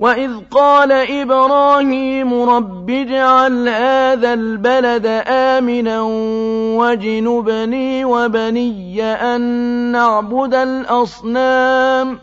وَإِذْ قَالَ إِبْرَاهِيمُ رَبِّ اجْعَلْ هَٰذَا الْبَلَدَ آمِنًا وَاجْنُبْنِي وَبَنِيَّ أَن نَّعْبُدَ الْأَصْنَامَ